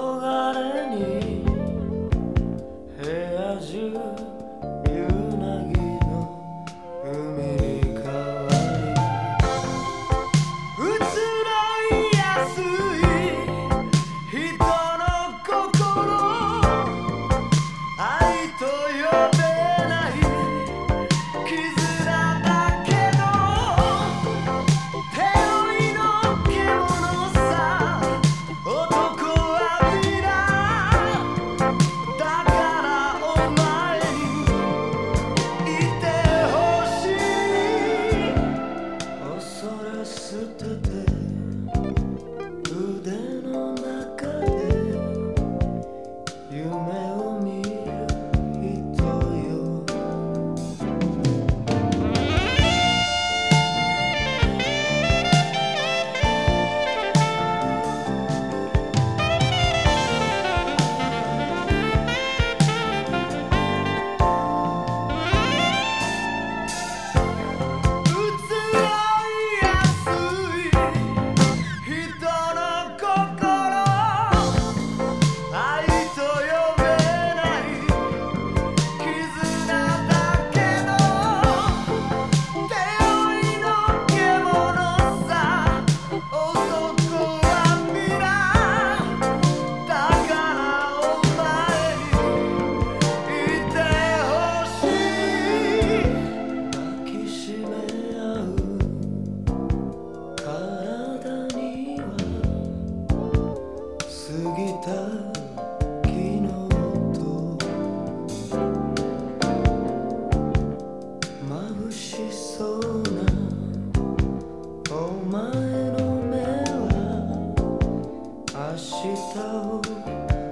들어가려니. Sırtıdır 明日を